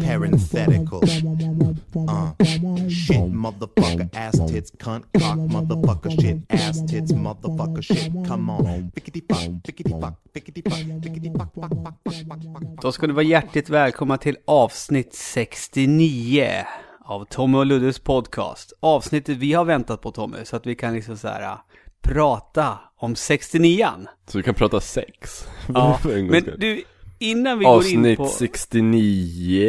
Parenthetical. Uh. Shit, motherfucker, ass tits, cunt, cock, motherfucker, shit, ass tits, motherfucker, shit. Come on. Pickety fuck, pickety fuck, pickety fuck, pickety fuck, fuck, fuck, fuck, fuck, fuck, fuck. Då ska ni vara hjärtligt välkomna till avsnitt 69 av Tommy och Luddes podcast. Avsnittet vi har väntat på Tommy, så att vi kan liksom så här prata om 69an. Så vi kan prata sex. Ja, men du, innan vi går in Avsnitt på... 69.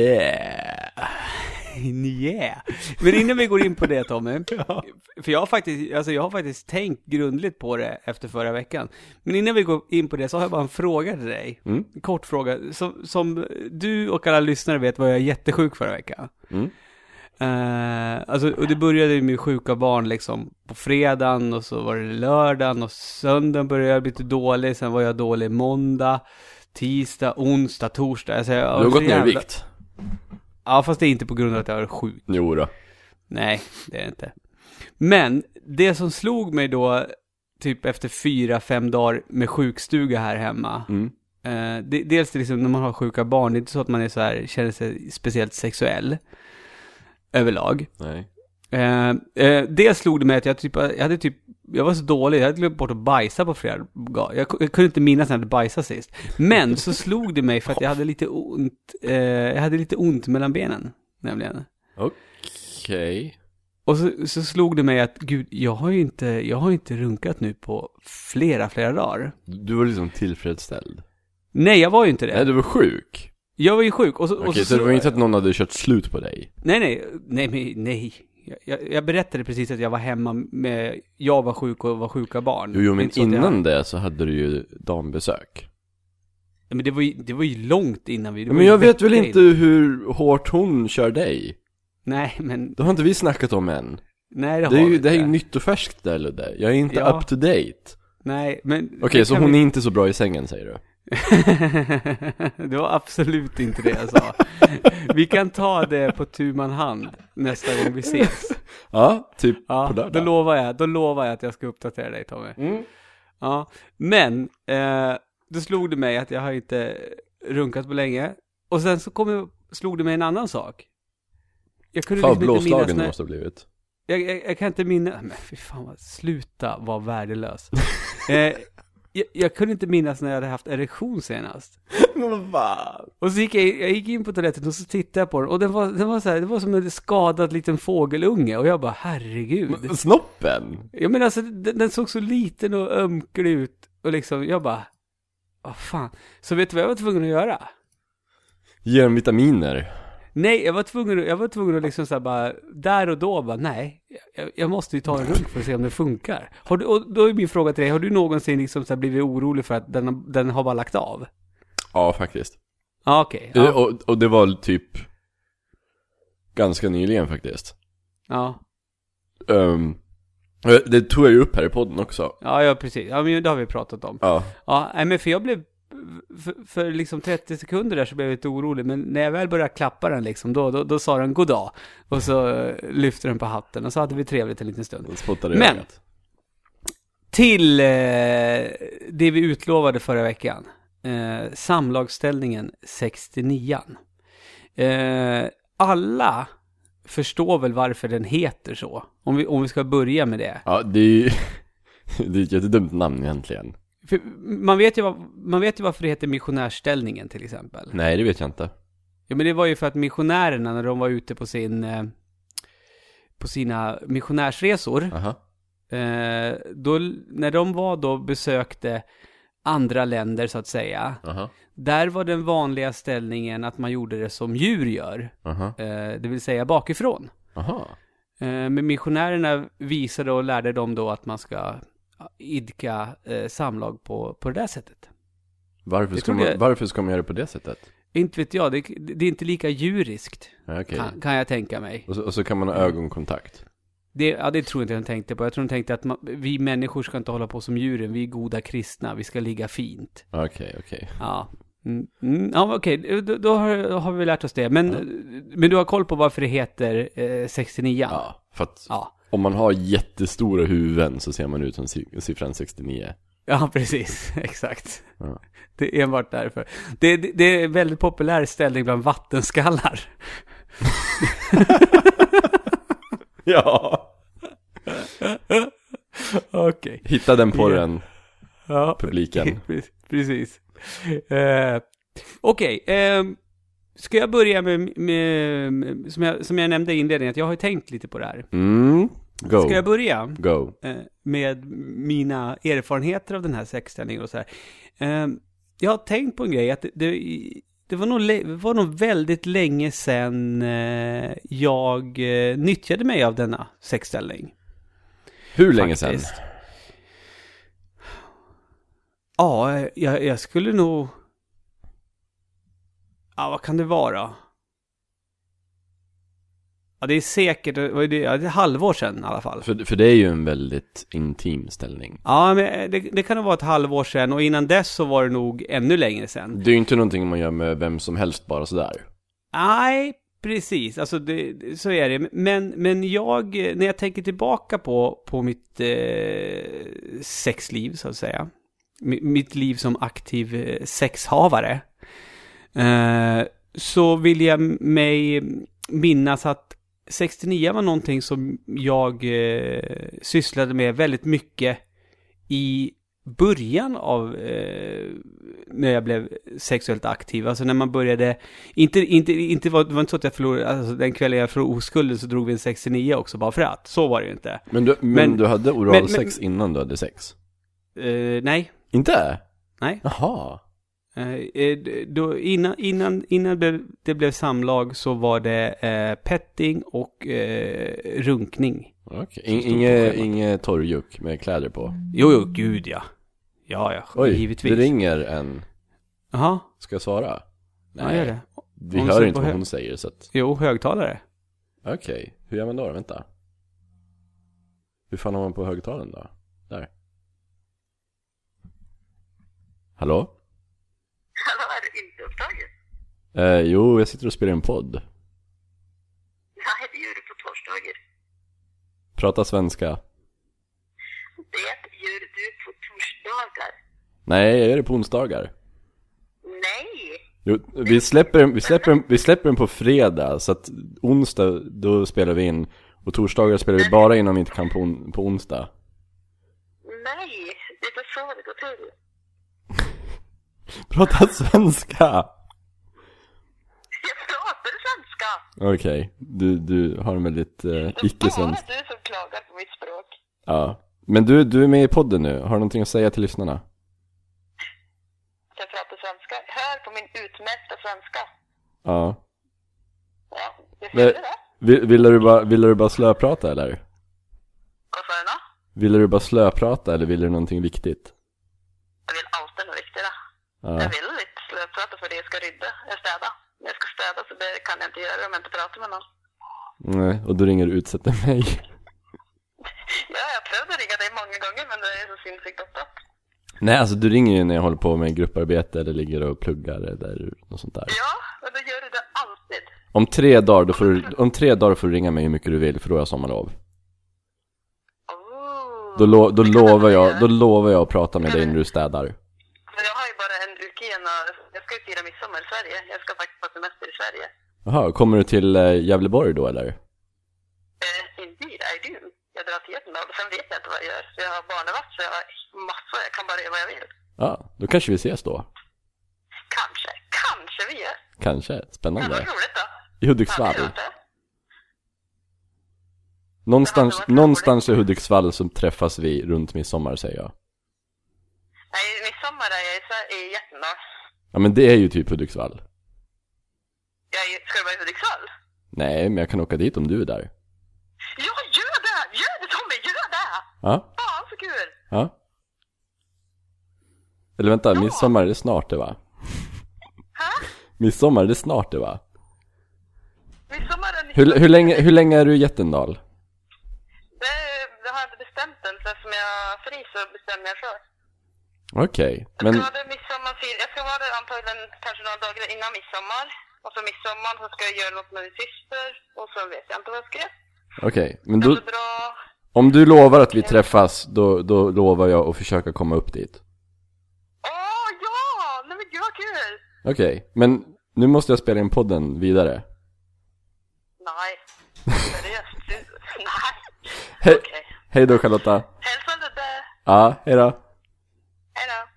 Yeah. Men innan vi går in på det Tommy, för jag har, faktiskt, alltså jag har faktiskt tänkt grundligt på det efter förra veckan. Men innan vi går in på det så har jag bara en fråga till dig. Mm. En kort fråga. Som, som du och alla lyssnare vet var jag jättesjuk förra veckan. Mm. Eh, alltså, och det började med sjuka barn liksom på fredagen och så var det lördagen och söndagen började jag bli lite dålig. Sen var jag dålig måndag, tisdag, onsdag, torsdag. Alltså, jag Du har gått ner i jävla- vikt. Ja, fast det är inte på grund av att jag var sjuk. Jo då. Nej, det är det inte. Men det som slog mig då, typ efter fyra, fem dagar med sjukstuga här hemma. Mm. Eh, det, dels det liksom när man har sjuka barn, det är inte så att man är så här, känner sig speciellt sexuell. Överlag. Nej. Eh, eh, dels slog det mig att jag typ, jag hade typ, jag var så dålig, jag hade glömt bort att bajsa på flera. Jag, jag kunde inte minnas när jag hade bajsat sist. Men så slog det mig för att jag hade lite ont, eh, jag hade lite ont mellan benen, nämligen. Okej. Och så, så slog det mig att, gud, jag har ju inte, jag har inte runkat nu på flera, flera dagar. Du var liksom tillfredsställd. Nej, jag var ju inte det. Nej, du var sjuk. Jag var ju sjuk. Och så, Okej, och så, det var inte att någon hade kört slut på dig? Nej, nej, nej, nej. Jag- Jag, berättade precis att jag var hemma med, jag var sjuk och var sjuka barn. Jo, jo men inte jag- innan det så hade du ju dambesök. Ja, Men det var ju, det var ju långt innan vi... Men jag vet väl vecka inte in. hur hårt hon kör dig? Nej, men... Det har inte vi snackat om än. Nej, det, Det är har ju, vi det är ju inte. nytt och färskt där Ludde. Jag är inte Ja. up to date. Nej, men... Okej, så hon vi- är inte så bra i sängen säger du? det var absolut inte det jag sa. vi kan ta det på tu man hand nästa gång vi ses. Ja, typ Ja, på då lördag. lovar jag, då lovar jag att jag ska uppdatera dig Tommy. Mm. Ja, men eh, då slog det mig att jag har inte runkat på länge. Och sen så kom jag, slog det mig en annan sak. Jag kunde Fan, liksom inte minnas blåslagen när, måste ha blivit. jag, jag, jag kan inte minnas, men fy fan sluta vara värdelös. eh, jag, jag kunde inte minnas när jag hade haft erektion senast. Men vad? Och så gick jag, jag gick in på toaletten och så tittade jag på den och den var, den var så här, det var som en skadad liten fågelunge och jag bara herregud. Men Snoppen? Ja men alltså den, den såg så liten och ömklig ut och liksom, jag bara, vad fan. Så vet du vad jag var tvungen att göra? Ge dem vitaminer. Nej, jag var tvungen, jag var tvungen att liksom så bara, där och då bara, nej, jag, jag måste ju ta en runk för att se om det funkar. Har du, och då är min fråga till dig, har du någonsin liksom så blivit orolig för att den, har- den har bara lagt av? Ja, faktiskt. Ja, okej. Eh, Ja, Och, och det var typ ganska nyligen faktiskt. ja. Eh, det tog jag ju upp här i podden också. Ja, ja, precis. Ja, men det har vi pratat om. Ja. Ja, men för jag blev, för, för liksom 30 sekunder där så blev jag lite orolig, men när jag väl började klappa den liksom, då, då, då sa den god dag. Och så lyfte den på hatten och så hade vi trevligt en liten stund. Men-. Till eh, det vi utlovade förra veckan. Eh, samlagsställningen 69 eh, Alla förstår väl varför den heter så. Om vi, om vi ska börja med det. Ja, det är ju... det är ett jättedumt namn egentligen. För man, vet ju vad, man vet ju varför det heter missionärställningen till exempel. Nej, det vet jag inte. Ja men det var ju för att missionärerna när de var ute på sin eh, på sina missionärsresor eh, då, när de var då besökte andra länder så att säga Aha. där var den vanliga ställningen att man gjorde det som djur gör eh, det vill säga bakifrån eh, men missionärerna visade och lärde dem då att man ska idka eh, samlag på, på det där sättet Varför Jag ska, man, varför ska man göra det på det sättet? inte vet jag, det, det är inte lika djuriskt Ja, okej. kan, kan jag tänka mig Och, så, och så kan man ha ögonkontakt. Det, ja, det tror jag inte han tänkte på. Jag tror han tänkte att man, vi människor ska inte hålla på som djuren. Vi är goda kristna. Vi ska ligga fint. Okej, okej. Ja. Mm, mm, ja, okej. Då, då har, har vi lärt oss det. Men, men du har koll på varför det heter eh, 69? Ja, för att Ja. Om man har jättestora huvuden så ser man ut som si- siffran 69. Ja, precis. Exakt. Ja. Det är enbart därför. Det, det, det är en väldigt populär ställning bland vattenskallar. Ja! Okej. Hitta den på Ja. publiken. Pre- precis. Eh, Okej, ehm, ska jag börja med, med, med som, jag, som jag nämnde i inledningen, att jag har tänkt lite på det här. Mm, go. Ska jag börja Go. eh, med mina erfarenheter av den här sexställningen och så här. Eh, jag har tänkt på en grej, att det, det, var, nog, var nog väldigt länge sedan eh, jag nyttjade mig av denna sexställning. Hur länge sedan? faktiskt. Ja, jag, jag skulle nog... Ja, vad kan det vara? Ja, det är säkert, det, är ett halvår sedan i alla fall. För, för det är ju en väldigt intim ställning. Ja, men det, det kan nog vara ett halvår sedan och innan dess så var det nog ännu längre sedan. Det är ju inte någonting man gör med vem som helst bara sådär. Nej, precis. Alltså, det, så är det. Men, men jag, eh, när jag tänker tillbaka på, på mitt eh, sexliv, så att säga. Mi- Mitt liv som aktiv eh, sexhavare. Eh, så vill jag mig minnas att 69 var någonting som jag eh, sysslade med väldigt mycket i början av eh, när jag blev sexuellt aktiv. Alltså när man började, inte, inte, inte var, det var inte så att jag förlorade, alltså den kvällen jag förlorade oskulden så drog vi en 69 också bara för att. Så var det ju inte. Men du, men, Men- du hade oralsex innan du hade sex? Eh, nej, Inte? nej. Jaha. Eh, eh, då, innan innan, innan det blev- det blev samlag så var det eh, petting och eh, runkning. Okej. Så In, stod på inge, torrjuck med kläder på? Jo, jo, gud ja. Ja, ja, Oj, givetvis. det ringer en. Jaha, Ska jag svara? ja, gör det. Vi Hon hör inte vad hon säger så att... Jo, högtalare. Okej, hur gör man då? Vänta. Hur fan har man på högtalaren då? Där. Hallå, är du inte upptagen? Eh, jo, jag sitter och spelar en podd. Nej, det gör du på torsdagar. Prata svenska. Det gör du på torsdagar. Nej, jag gör det på onsdagar. Nej! Jo, vi släpper, den- vi, släpper, den- vi släpper den på fredag, så att onsdag, då spelar vi in. Och torsdagar spelar vi bara in om vi inte kan på, on, på onsdag. Nej! Det är så det går till. Prata svenska! Jag pratar Okej, du, du har en väldigt eh, Det är icke-svensk. du som klagar på mitt språk. Ja. Men du, du är med i podden nu, har du någonting att säga till lyssnarna? Jag pratar svenska. Hör på min utmärkta svenska. Ja. Ja, jag Men- hörde det. Vill, vill, du bara, vill du bara slöprata eller? Vad sa du nu? Vill du bara slöprata eller vill du någonting viktigt? Jag vill alltid något viktigt. Ja. Jag vill lite slöprata för det jag ska rydda. Jag städar. När jag ska städa så det kan jag inte göra om jag inte pratar med någon. Nej, och då ringer du utsätter mig. Ja, jag prövade ringa dig många gånger men det är så sinnssykt upptatt. Nej, alltså du ringer ju när jag håller på med grupparbete eller ligger och pluggar eller något sånt där. Ja, och då gör du det alltid. Om tre dagar, då får du, om tre dagar får du ringa mig hur mycket du vill för då har jag sommarlov. Oh. Då, lo, då lovar jag då lovar jag att prata med dig när du städar. Jag har ju bara en igen och jag ska ju fira midsommar i Sverige. Jag ska faktiskt på semester i Sverige. Jaha, kommer du till eh, Gävleborg då eller? Eh, indeed, I do. Jag drar till Göteborg sen vet jag inte vad jag gör. Jag har barnvakt så jag har massor. Jag kan bara göra vad jag vill. Ja, då kanske vi ses då. Kanske, kanske vi gör. Kanske, Det var spännande. roligt då. I Hudiksvall. Någonstans, någonstans i Hudiksvall så träffas vi runt midsommar säger jag. Nej, midsommar är jag i i Jättendal. Ja men det är ju typ Hudiksvall. Jag är, ska du vara i Hudiksvall? Nej, men jag kan åka dit om du är där. Ja, gör det! Gör det Tommy, gör det! Ja, Fan så kul! ja. Eller vänta, Ja. midsommar det är snart det va? Ha? Midsommar det är snart det va? Midsommar är Hur, hur, länge, hur länge är du i Jättendal? fri så bestämmer jag själv. Okej, Jag men ska vara där midsommarfir. Jag ska vara där antagligen kanske några dagar innan midsommar. Och så midsommar så ska jag göra något med min syster. Och så vet jag inte vad jag ska göra. okej, men Ska då, dra... om du lovar att vi träffas, då, då lovar jag att försöka komma upp dit. Åh, ja! Nej men gud vad kul! Okej, men nu måste jag spela in podden vidare. Nej. Seriöst? Nej. Hej, Okej. hej då Charlotta. Hälsa Ludde. Ja, hej då. Hej då.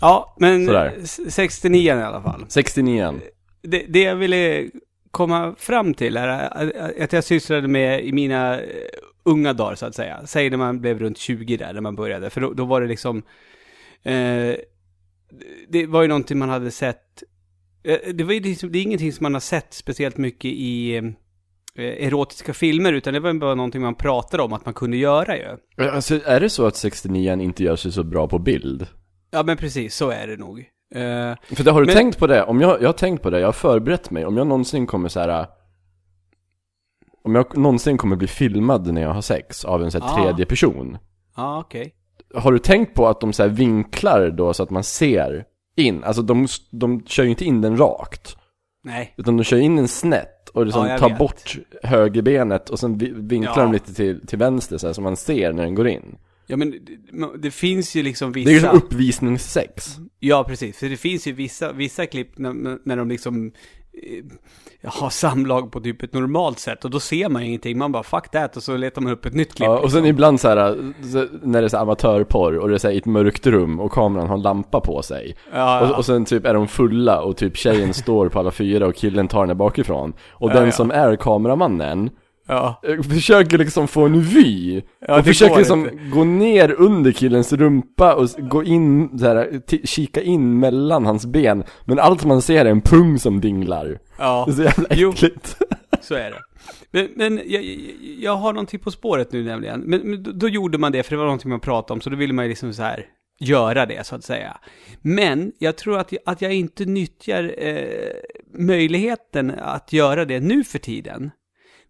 Ja, men Sådär. s- 69 i alla fall. 69 Det, det jag ville komma fram till är att jag sysslade med i mina eh, unga dagar så att säga. Säg när man blev runt 20 där, när man började. För då, då var det liksom, eh, det var ju någonting man hade sett, eh, det var ju liksom, det är ingenting som man har sett speciellt mycket i eh, erotiska filmer, utan det var bara någonting man pratade om att man kunde göra ju. Alltså, är det så att 69 inte gör sig så bra på bild? Ja men precis, så är det nog. Eh, För det, har du Men- tänkt på det? Om jag, jag har tänkt på det, jag har förberett mig. Om jag någonsin kommer så här. Om jag någonsin kommer bli filmad när jag har sex av en så här Ah. tredje person. Ja, okej. Har du tänkt på att de så här vinklar då så att man ser in? Alltså de, de kör ju inte in den rakt. Nej. Utan de kör in den snett och liksom Ja, tar vet. bort högerbenet och sen vi- vinklar Ja. de lite till, till vänster så här, så man ser när den går in. Ja men det, det finns ju liksom vissa... Det är ju som uppvisningssex. Ja, precis. För det finns ju vissa, vissa klipp när, när de liksom eh, har samlag på typ ett normalt sätt och då ser man ingenting. Man bara fuck that och så letar man upp ett nytt klipp. Ja, och sen liksom. ibland så här, så, när det är så amatörporr och det är så här i ett mörkt rum och kameran har en lampa på sig. ja, Och, ja. och sen typ är de fulla och typ tjejen står på alla fyra och killen tar henne bakifrån. Och Ja, den som är kameramannen ja. eh, försöker liksom få en vy. Ja, och försöker liksom inte. gå ner under killens rumpa och gå in så här, kika in mellan hans ben. Men allt man ser är en pung som dinglar. ja. Det är så jävla Jo. äckligt. Så är det. Men, men jag, jag, jag har någonting på spåret nu nämligen. Men, men då, då gjorde man det, för det var någonting man pratade om, så då ville man ju liksom så här göra det, så att säga. Men jag tror att jag, att jag inte nyttjar eh, möjligheten att göra det nu för tiden.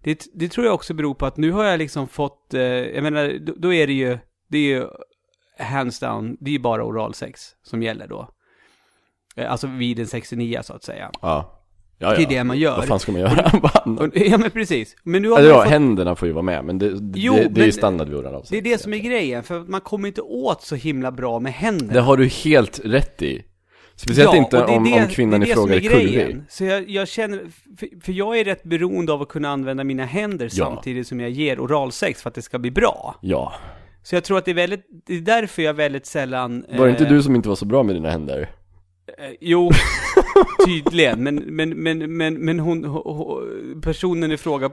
Det, det tror jag också beror på att nu har jag liksom fått, eh, jag menar, då, då är det ju, det är ju hands down, det är ju bara oralsex som gäller då. Eh, Alltså vid en 69 så att säga. Ja. Ja, Det är det man gör. Vad fan ska man göra? Och, ja men precis. Men nu har Alltså, man ja, fått, händerna får ju vara med, men det, Jo, det, det är ju men- standard vid oral det är det som är grejen, för man kommer inte åt så himla bra med händerna. Det har du helt rätt i. Speciellt inte det är om, det- om kvinnan i är fråga är som kurvig. Så jag, jag känner, för, för jag är rätt beroende av att kunna använda mina händer Ja. samtidigt som jag ger oralsex för att det ska bli bra. Ja. Så jag tror att det är väldigt, det är därför jag väldigt sällan... Var det inte eh, du som inte var så bra med dina händer? Eh, jo, tydligen. Men, men, men, men, men hon, ho- ho- personen i fråga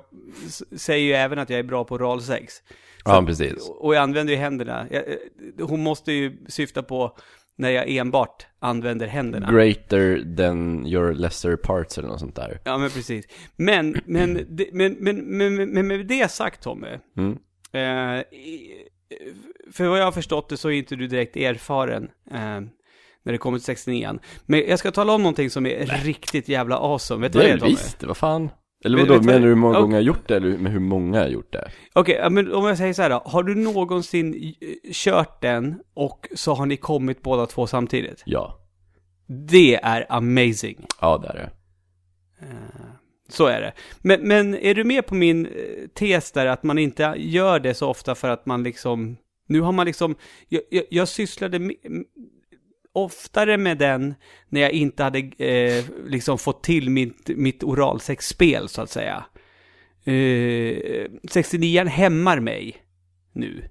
säger ju även att jag är bra på oralsex. Så- Ja, precis. Och jag använder ju händerna. Jag, eh, hon måste ju syfta på när jag enbart använder händerna. Greater than your lesser parts eller något sånt där. Ja, men precis. Men, men, men, men, men, men, med det sagt Tommy. Mm. Eh, för vad jag har förstått det så är inte du direkt erfaren eh, när det kommer till 69 Men jag ska tala om någonting som är riktigt jävla awesome. Vet du vad det är Tommy? visst, vad fan? Eller Men- vadå, vad- menar du hur många Ja. gånger jag gjort det eller med hur många jag gjort det? Okej, ja, men om jag säger så här då. Har du någonsin eh, kört den och så har ni kommit båda två samtidigt? Ja. Det är amazing. Ja, det är det. Eh, Så är det. Men, men är du med på min eh, tes där att man inte gör det så ofta för att man liksom... Nu har man liksom... Jag, jag, jag sysslade med, oftare med den när jag inte hade eh, liksom fått till mitt, mitt oralsexspel så att säga. Eh, 69 hämmar mig nu.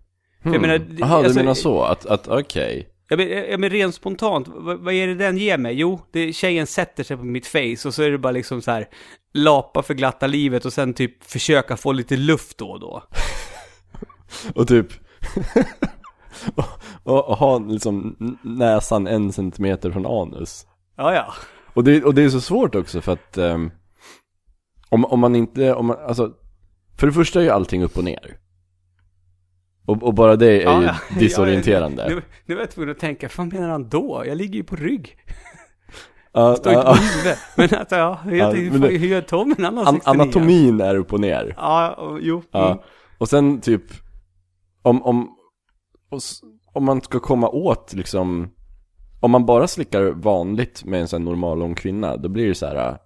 För jag menar, Hmm. Jaha, alltså- du menar så? Att, att okej. Ja men, ja, men rent spontant, vad, vad är det den ger mig? Jo, det, tjejen sätter sig på mitt face och så är det bara liksom så här lapa för glatta livet och sen typ försöka få lite luft då och då. Och typ och, och, och ha liksom näsan en centimeter från anus. Ja, ja. Och det, och det är så svårt också för att ehm, om, om man inte, om man, alltså För det första är ju allting upp och ner Och, och bara det är ja, ju ja. disorienterande Ja, nu, nu var jag tvungen att tänka, vad menar han då? Jag ligger ju på rygg. Ja, Står inte på huvudet. Men att, ja, hur, Ja, hur, men det- hur gör Tom en annan an, 69? Anatomin är upp och ner Ja, och, jo. Ja, Mm. och sen typ om, om, och om man ska komma åt liksom, om man bara slickar vanligt med en sån här normal lång kvinna, då blir det så här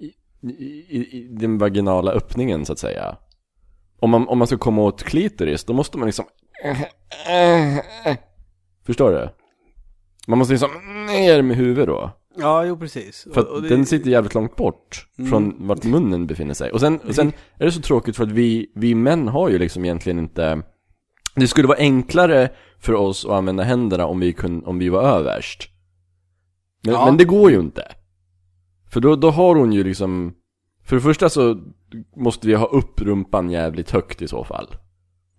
i, i, i den vaginala öppningen så att säga. Om man, om man ska komma åt klitoris, då måste man liksom Förstår du? Man måste liksom ner med huvudet då. Ja, jo precis. För att det- den sitter jävligt långt bort Mm. från vart munnen befinner sig. Och sen, och sen är det så tråkigt för att vi, vi män har ju liksom egentligen inte Det skulle vara enklare för oss att använda händerna om vi, kun, om vi var överst. Men, Ja. men det går ju inte. För då, då har hon ju liksom För det första så måste vi ha upp rumpan jävligt högt i så fall.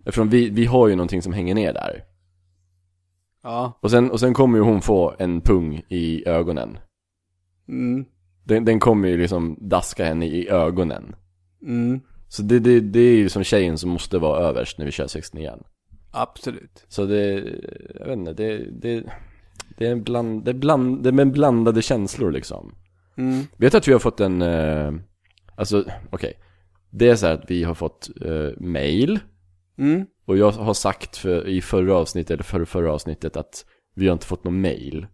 Eftersom vi, vi har ju någonting som hänger ner där. Ja. Och sen, och sen kommer ju hon få en pung i ögonen. Mm. Den, den kommer ju liksom daska henne i ögonen. Mm. Så det, det, det är ju som tjejen som måste vara överst när vi kör 69 Absolut. Så det, jag vet inte, det, det, det är en bland, det är bland, det är med blandade känslor liksom. Mm. Vet du att vi har fått en, eh, alltså okej. Det är så här att vi har fått eh, mail. Mm. Och jag har sagt för, i förra avsnittet, eller förra, förra avsnittet att vi har inte fått någon mail.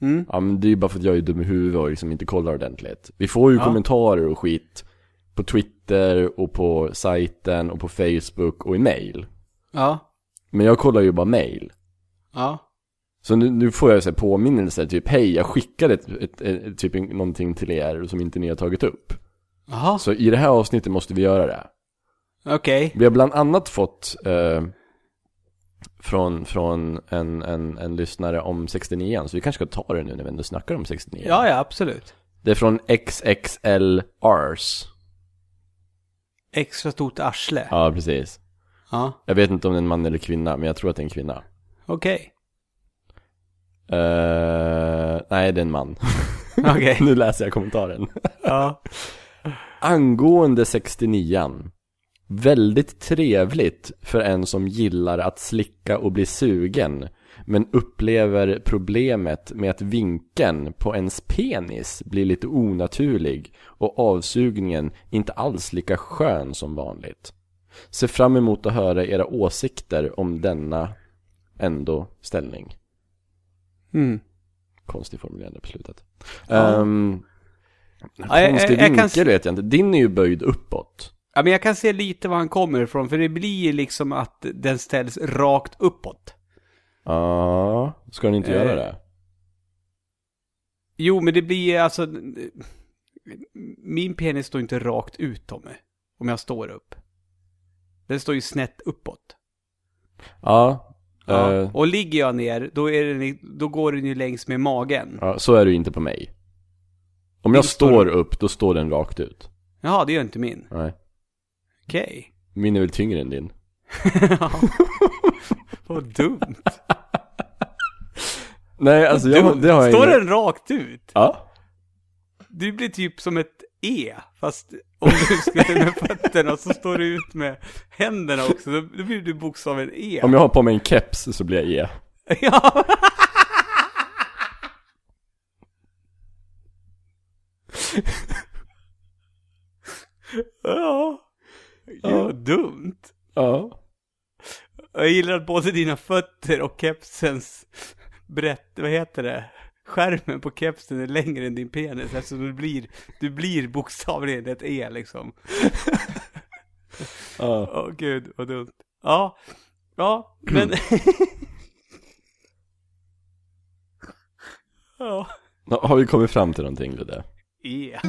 Mm. Ja men det är ju bara för att jag är dum i huvudet och liksom inte kollar ordentligt. Vi får ju Ja. kommentarer och skit på Twitter och på sajten och på Facebook och i mail. Ja. Men jag kollar ju bara mail. Ja. Så nu, nu får jag så här påminnelser, typ hej jag skickade ett, ett, ett, typ någonting till er som inte ni har tagit upp. Jaha. Så i det här avsnittet måste vi göra det. Okej. Vi har bland annat fått eh, från, från en, en, en lyssnare om 69 så vi kanske ska ta det nu när vi ändå snackar om 69 Ja, ja, absolut. Det är från XXL Ars. Extra stort arsle. Ja, precis. Ja. Jag vet inte om det är en man eller kvinna, men jag tror att det är en kvinna. Okej. Eh, nej, det är en man. Okej. nu läser jag kommentaren. Ja. Angående 69 Väldigt trevligt för en som gillar att slicka och bli sugen men upplever problemet med att vinkeln på ens penis blir lite onaturlig och avsugningen inte alls lika skön som vanligt. Ser fram emot att höra era åsikter om denna ändå ställning. Mm. Konstig formulerande på slutet. Ja. Ja, jag- konstig jag- jag kan vinkel vet jag inte. Din är ju böjd uppåt. Ja, men jag kan se lite var han kommer ifrån, för det blir liksom att den ställs rakt uppåt. Ja, ska den inte Eh. göra det? Jo, men det blir alltså... Min penis står inte rakt ut, Tommy. Om jag står upp. Den står ju snett uppåt. Ja, Ja. eh, Och ligger jag ner, då, är den, i- då går den ju längs med magen. ja, så är ju inte på mig. Om jag står- står upp, då står den rakt ut. Jaha, det gör inte min. Nej. Okej. Min är väl tyngre än din. Vad dumt. Nej, alltså jag, Du- det har jag Står ingen- den rakt ut? Ja. Du blir typ som ett E, fast om du skulle med fötterna så står du ut med händerna också, då, då blir du bokstaven E. Om jag har på mig en keps så blir jag E. Ja. ja. Vad dumt. Ja. Jag gillar att både dina fötter och kepsens brett, vad heter det? Skärmen på kepsen är längre än din penis eftersom du blir, du blir bokstavligen ett E liksom. Ja. Åh gud, vad dumt. Ja, ja, men... ja, Har vi kommit fram till någonting Ludde? E.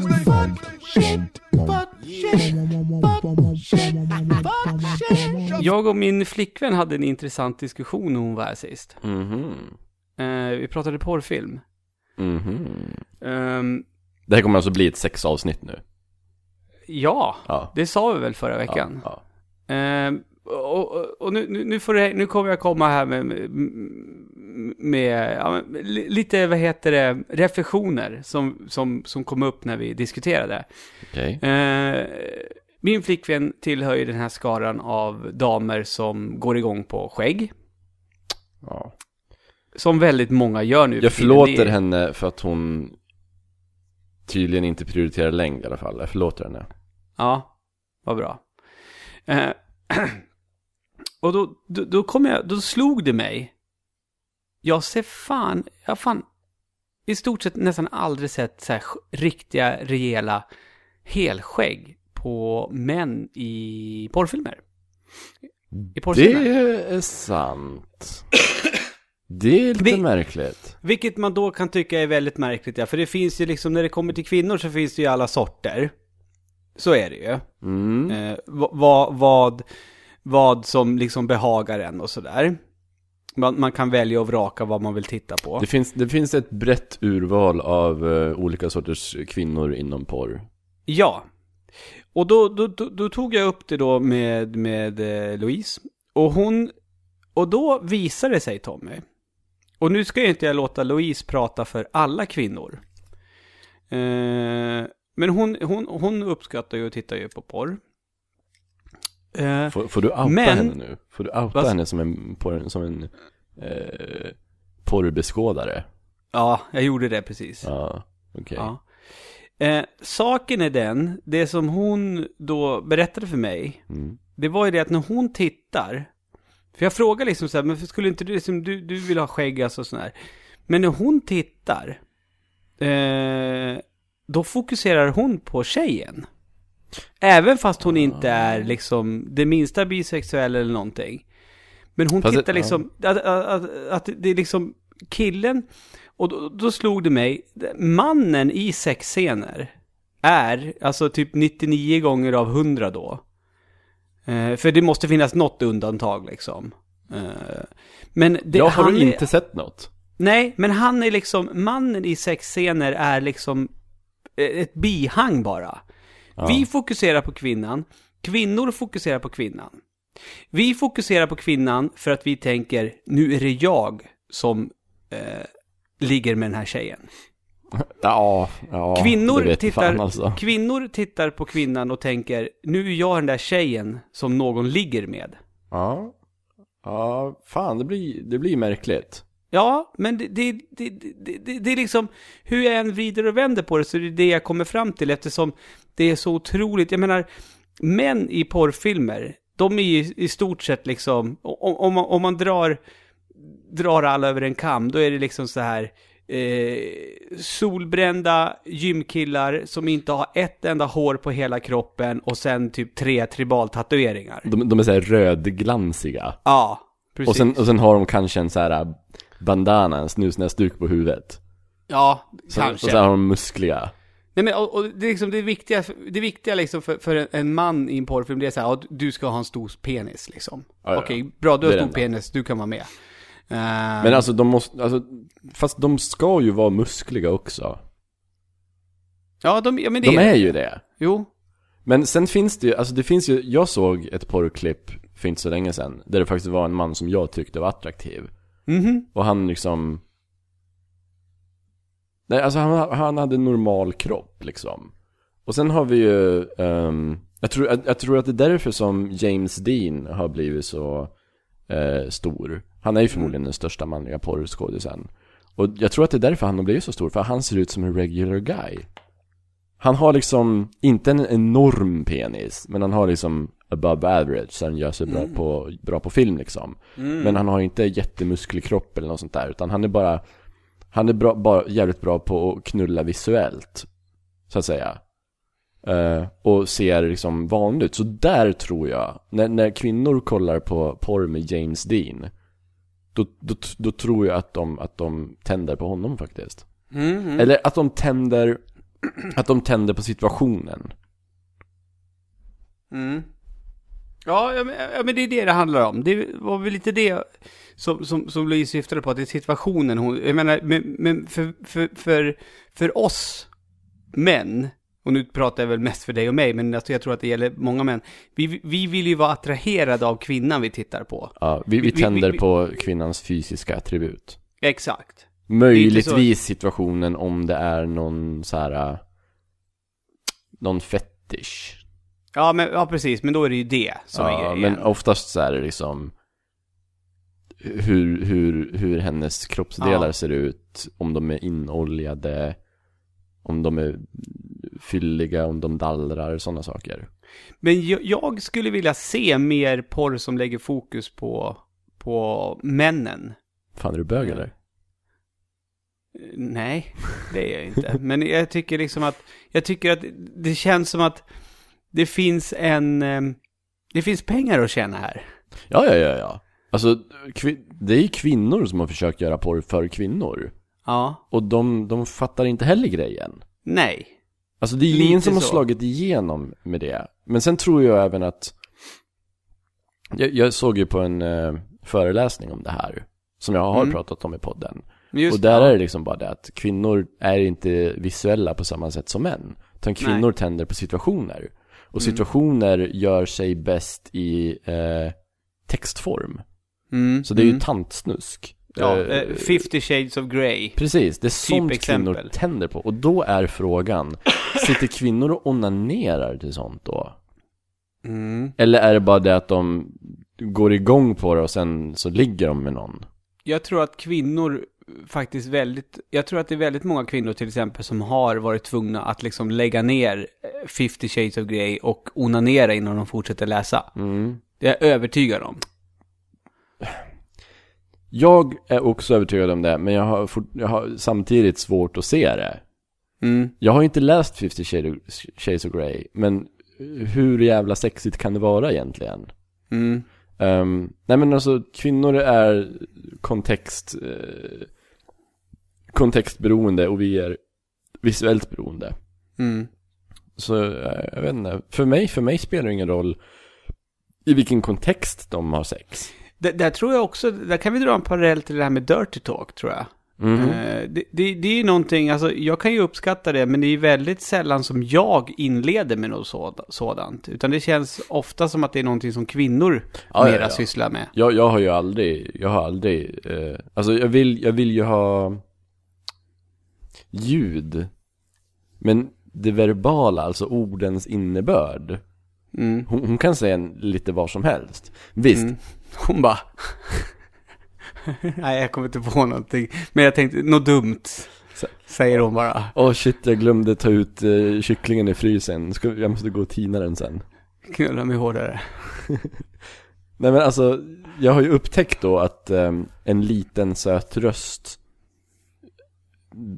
Jag och min flickvän hade en intressant diskussion när hon var här sist. Mhm. Eh, vi pratade porrfilm. Mhm. Ehm, Det här kommer alltså bli ett sexavsnitt nu. ja, Ja. det sa vi väl förra veckan. Ja. Ehm, och och, och nu, nu, nu, får det, nu kommer jag komma här med, med, med ja, lite, vad heter det, reflektioner som, som, som kom upp när vi diskuterade. Okej. Eh, min flickvän tillhör ju den här skaran av damer som går igång på skägg. Ja. Som väldigt många gör nu. Jag förlåter Det- henne för att hon tydligen inte prioriterar längd i alla fall. Jag förlåter henne. Ja, vad bra. Eh, Och då, då, då kom jag, då slog det mig. Jag ser fan, jag fan i stort sett nästan aldrig sett så här riktiga, rejäla helskägg på män i porrfilmer. I Det porrfilmer. är sant. Det är lite Vi- märkligt. Vilket man då kan tycka är väldigt märkligt, ja. För det finns ju liksom, när det kommer till kvinnor så finns det ju alla sorter. Så är det ju. Mm. Eh, vad, vad, vad, som liksom behagar en och sådär. Man, man kan välja och vraka vad man vill titta på. Det, finns, det finns ett brett urval av eh, olika sorters kvinnor inom porr. Ja. Och då, då, då, då tog jag upp det då med, med eh, Louise. Och hon, och då visade det sig Tommy. Och nu ska ju inte jag låta Louise prata för alla kvinnor. Eh, men hon, hon, hon uppskattar ju och tittar ju på porr. Eh, Får, får du outa Men- henne nu? Får du outa Vad- henne som en, porr, som en eh, porrbeskådare? ja, jag gjorde det precis. Ja, okej. Ja. Eh, saken är den, det som hon då berättade för mig, Mm. det var ju det att när hon tittar, för jag frågade liksom så här, men skulle inte du, liksom, du, du vill ha skägg alltså sån här. Men när hon tittar, eh, då fokuserar hon på tjejen. Även fast hon inte är liksom det minsta bisexuell eller någonting. Men hon Fast det- tittar liksom, att, att, att, att det är liksom killen, och då, då slog det mig, mannen i sexscener är, alltså typ 99 gånger av 100 då. Eh, för det måste finnas något undantag liksom. Eh, men det, Jag har han inte sett något? Nej, men han är liksom, mannen i sexscener är liksom eh, ett bihang bara. Vi fokuserar på kvinnan, kvinnor fokuserar på kvinnan. Vi fokuserar på kvinnan för att vi tänker, nu är det jag som eh, ligger med den här tjejen. Ja, ja Kvinnor tittar, alltså. kvinnor tittar på kvinnan och tänker, nu är jag den där tjejen som någon ligger med. Ja, ja fan det blir, det blir märkligt. Ja, men det, det, det, det, det, det är liksom, hur jag än vrider och vänder på det så är det det jag kommer fram till eftersom det är så otroligt, jag menar, män i porrfilmer, de är ju i stort sett liksom, om, om, man, om man drar, drar alla över en kam, då är det liksom så här, eh, solbrända gymkillar som inte har ett enda hår på hela kroppen och sen typ tre tribaltatueringar. De, de är såhär rödglansiga. Ja, precis. Och sen, och sen har de kanske en så här äh, bandana, en snusnäsduk på huvudet. ja, Så, kanske. Och så har de muskliga. Nej men och, och det, är liksom det viktiga, det viktiga liksom för, för en, man i en porrfilm, det är så här, du ska ha en stor penis liksom. Ja. Okej, bra, du har stor penis, du kan vara med. Eh, Men alltså de måste, alltså, fast de ska ju vara muskliga också. ja, de, ja, men det De är ju det. Jo. Men sen finns det ju, alltså det finns ju, jag såg ett porrklipp för inte så länge sedan, där det faktiskt var en man som jag tyckte var attraktiv. Mhm. Och han liksom Nej, alltså han, han hade normal kropp liksom. Och sen har vi ju, ehm, jag, tror, jag, jag tror att det är därför som James Dean har blivit så eh, stor. Han är ju förmodligen den största manliga porrskådisen. Och jag tror att det är därför han har blivit så stor, för han ser ut som en regular guy. Han har liksom, inte en enorm penis, men han har liksom above average, så han gör sig bra, på, bra på film liksom. Men han har inte jättemusklig kropp eller något sånt där, utan han är bara, han är bra, bara jävligt bra på att knulla visuellt, så att säga. Eh, och ser liksom vanlig ut. Så där tror jag, när, när kvinnor kollar på porr med James Dean, då, då, då tror jag att de, att de tänder på honom faktiskt. Mhm. Eller att de tänder, att de tänder på situationen. Mm. Ja, ja, men det är det det handlar om. Det var väl lite det som, som, som Louise syftade på, att det är situationen hon, jag menar, men, men för, för, för, för oss män, och nu pratar jag väl mest för dig och mig, men alltså jag tror att det gäller många män, vi, vi vill ju vara attraherade av kvinnan vi tittar på. Ja, vi, vi Vi- vi- tänder vi- på kvinnans fysiska attribut. Exakt. Möjligtvis situationen om det är någon så här. äh, Någon fetish. Ja, men, ja, precis, men då är det ju det som är Ja, grejen. men oftast så är det liksom hur, hur, hur hennes kroppsdelar Ja. ser ut, om de är inoljade, om de är fylliga, om de dallrar, sådana saker. Men jag, jag skulle vilja se mer porr som lägger fokus på, på männen. Fan är du bög eller? Nej, det är jag inte. Men jag tycker liksom att, jag tycker att det känns som att det finns en, eh, det finns pengar att tjäna här. Ja, ja, ja, ja. Alltså, det är ju kvinnor som har försökt göra porr för kvinnor. Ja, Och de, de fattar inte heller grejen. nej. Alltså det är ju Lite ingen som har så. slagit igenom med det. Men sen tror jag även att Jag, jag såg ju på en eh, föreläsning om det här Som jag har Mm. pratat om i podden Just Och där ja. är det liksom bara det att kvinnor är inte visuella på samma sätt som män Utan kvinnor tänder på situationer Och Mm. situationer gör sig bäst i eh, textform Mm, Så det är ju mm. tantsnusk Ja, Eh, eh, 50 shades of Grey. Precis, det är sånt exempel. kvinnor tänder på Och då är frågan Sitter kvinnor och onanerar till sånt då? Mm. Eller är det bara det att de går igång på det och sen så ligger de med någon? Jag tror att kvinnor faktiskt väldigt, jag tror att det är väldigt många kvinnor till exempel som har varit tvungna att liksom lägga ner eh, 50 shades of Grey och onanera innan de fortsätter läsa. Mm. Det är jag övertygad om. Jag är också övertygad om det, men jag har, fort, jag har samtidigt svårt att se det. Mm. Jag har inte läst 50 Shades of- Grey, men hur jävla sexigt kan det vara egentligen? Mm. Ehm, nej men alltså, kvinnor är kontext, eh, kontextberoende och vi är visuellt beroende. Mm. Så eh, jag vet inte, för mig, för mig spelar det ingen roll i vilken kontext de har sex. Det, där tror jag också, där kan vi dra en parallell till det här med dirty talk tror jag. Mhm. Eh, det, det, det är ju någonting, alltså jag kan ju uppskatta det, men det är ju väldigt sällan som jag inleder med något såd- sådant. Utan det känns ofta som att det är någonting som kvinnor Ja, ja, mera ja. sysslar med. Jag, jag har ju aldrig, jag har aldrig, eh, alltså jag vill, jag vill ju ha ljud. Men det verbala, alltså ordens innebörd. Mm. Hon, hon kan säga lite vad som helst. Visst, Mm. Hon bara... Nej, jag kommer inte på någonting. Men jag tänkte, något dumt. Säger hon bara. åh shit jag glömde ta ut eh, kycklingen i frysen. Ska, jag måste gå och tina den sen. Knulla mig hårdare. Nej men alltså, jag har ju upptäckt då att ehm, en liten söt röst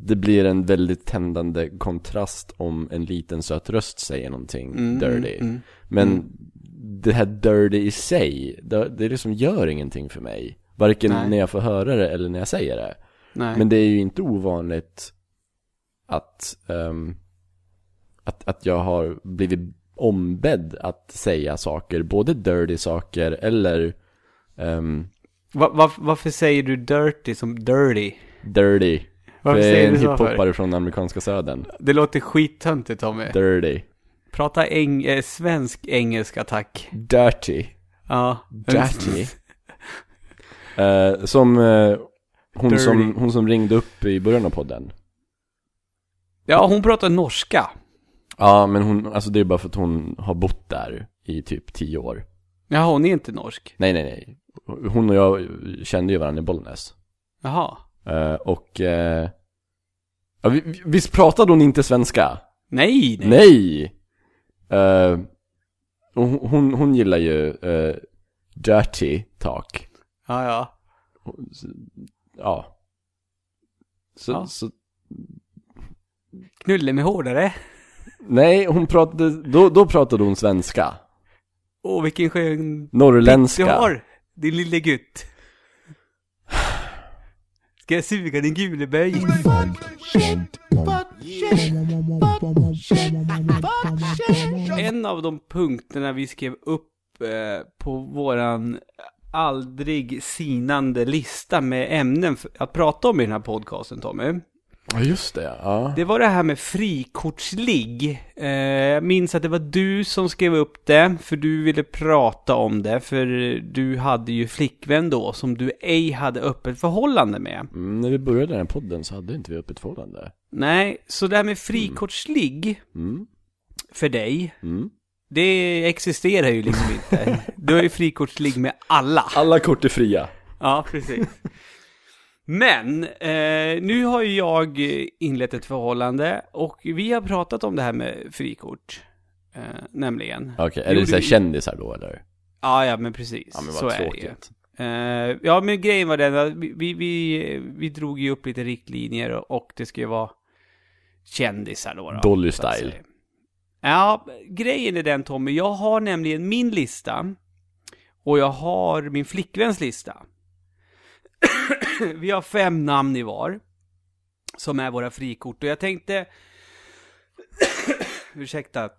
Det blir en väldigt tändande kontrast om en liten söt röst säger någonting Mm, dirty mm, Men mm. Det här dirty i sig, det, det liksom gör ingenting för mig Varken Nej. när jag får höra det eller när jag säger det Nej. Men det är ju inte ovanligt att, ehm, att, att jag har blivit ombedd att säga saker, både dirty saker eller ehm, Va, va, varför säger du dirty som dirty? dirty. Varför För är säger en du så för? hiphopare från amerikanska södern. Det låter skittöntigt Tommy. Dirty. Prata eng eh, svensk engelska tack. Dirty. Ja. Dirty. Eh, som eh, hon, Dirty. som hon som ringde upp i början av podden. Ja, hon pratar norska. Ja, men hon, alltså det är bara för att hon har bott där i typ tio år. Jaha, hon är inte norsk. Nej, nej, nej. Hon och jag kände ju varandra i Bollnäs. Jaha. Eh, och, eh, ja, vi- vi- visst pratade hon inte svenska? Nej, nej. Nej! Eh, hon, hon, hon gillar ju eh, dirty talk. Ja, ja. Ja. Så, Ja. så Knulle mig hårdare. nej, hon pratade, då, då pratade hon svenska. Åh, vilken skön Norrländska. du har, din lille gutt. Ska jag suga din guleböj? En av de punkterna vi skrev upp eh, på våran aldrig sinande lista med ämnen för att prata om i den här podcasten, Tommy. Ja, just det. Ja. Det var det här med frikortsligg. Eh, jag minns att det var du som skrev upp det, för du ville prata om det, för du hade ju flickvän då som du ej hade öppet förhållande med. Mm, när vi började den här podden så hade inte vi öppet förhållande. Nej, så det här med frikortsligg Mm. för dig, Mm. det existerar ju liksom inte. Du har ju frikortsligg med alla. Alla kort är fria. Ja, precis. Men, eh, nu har ju jag inlett ett förhållande och vi har pratat om det här med frikort. Eh, nämligen. Okej, är Jo, det så här kändisar då eller? Ja, ja, men precis. Ja men så vad är det ju. tråkigt. Eh, ja, men grejen var den att vi, vi, vi, drog ju upp lite riktlinjer och, det ska ju vara kändisar då. då Dolly så att style. säga. Ja, grejen är den Tommy, jag har nämligen min lista och jag har min flickväns lista. vi har fem namn i var som är våra frikort och jag tänkte ursäkta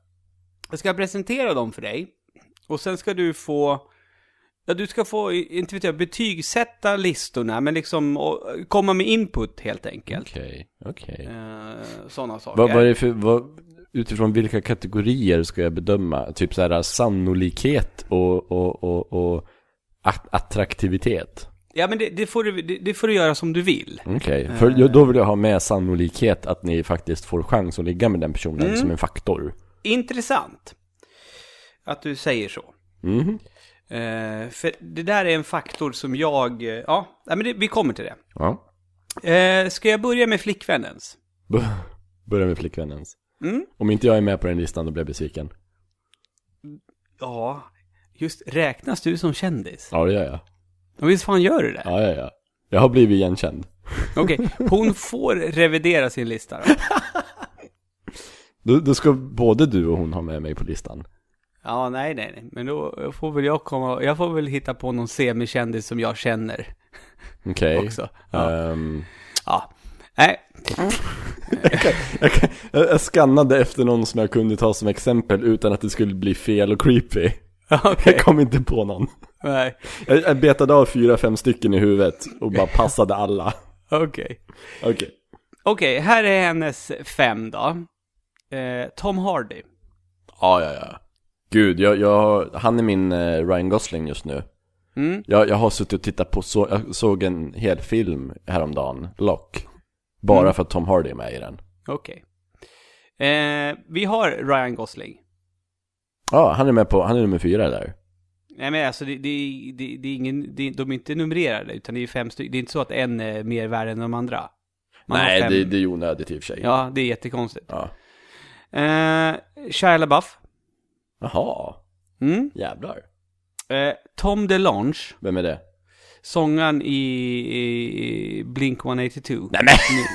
jag ska presentera dem för dig och sen ska du få Ja, du ska få, inte vet jag, betygsätta listorna, men liksom och, komma med input helt enkelt. Okej, okej. Eh, Sådana saker. Vad, vad är det för, vad, utifrån vilka kategorier ska jag bedöma? Typ så här sannolikhet och, och, och, och att- attraktivitet? Ja, men det, det, får du, det, det får du göra som du vill. Okej, för jag- då vill jag ha med sannolikhet att ni faktiskt får chans att ligga med den personen Mm. som en faktor. Intressant. Att du säger så. Mhm. Eh, för det där är en faktor som jag, eh, ja, men det, vi kommer till det. Ja. Eh, ska jag börja med flickvännens? B- Börja med flickvännens. Mm. Om inte jag är med på den listan då blir jag besviken. Ja, just räknas du som kändis? Ja, det gör jag. Och visst fan gör du det? Ja, ja, ja. Jag har blivit igenkänd. Okej, hon får revidera sin lista då. Då, då ska både du och hon ha med mig på listan. Ja, nej, nej, nej. Men då får väl jag komma, jag får väl hitta på någon semikändis som jag känner Okej. också. Ja. Ehm, ja. Nej, jag, kan, jag, jag skannade efter någon som jag kunde ta som exempel utan att det skulle bli fel och creepy. okej. Jag kom inte på någon. Nej, Jag, jag betade av fyra, fem stycken i huvudet och bara passade alla. okej. Okej. Okej, här är hennes fem då. Eh, Tom Hardy. Ja, ja, ja. Gud, jag, jag, han är min eh, Ryan Gosling just nu. Mm. Jag, jag har suttit och tittat på, så, jag såg en hel film häromdagen, Lock. Bara Mm. för att Tom Hardy är med i den. Okej. Eh, vi har Ryan Gosling. Ja, han är med på, han är nummer fyra där. Nej men alltså det, det, det, det är ingen, det, de är inte numrerade utan det är fem stycken. Det är inte så att en är mer värd än de andra. Man Nej, fem- det, det är onödigt i och för sig. Ja, det är jättekonstigt. ja. Eh, Shia LaBeouf. Jaha, Mm. jävlar. Eh, Tom DeLonge. Vem är det? Sångaren i, i Blink 182. Nej men,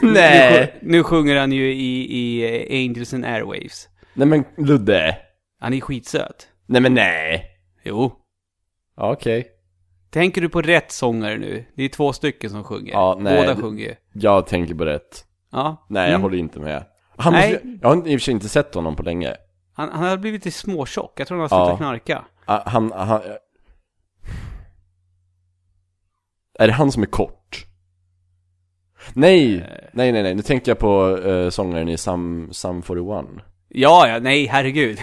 Nu, nej! nu, nu sjunger han ju i, i eh, Angels and Airwaves. Nej men Ludde. Han är skitsöt. Nej men nej. Jo. Okej. Tänker du på rätt sångare nu? Det är två stycken som sjunger. Ja, nej. Båda sjunger ju. Jag tänker på rätt. Ja. Nej, jag Mm. håller inte med. Han Nej. måste, jag har i och för sig inte sett honom på länge. Han, han har blivit lite småtjock. Jag tror han har slutat Ja. knarka. Ah, Han, han... Är det han som är kort? Nej! Eh. Nej, nej, nej. Nu tänker jag på uh, sångaren i Sum, Sum 41. Ja, ja, nej, herregud.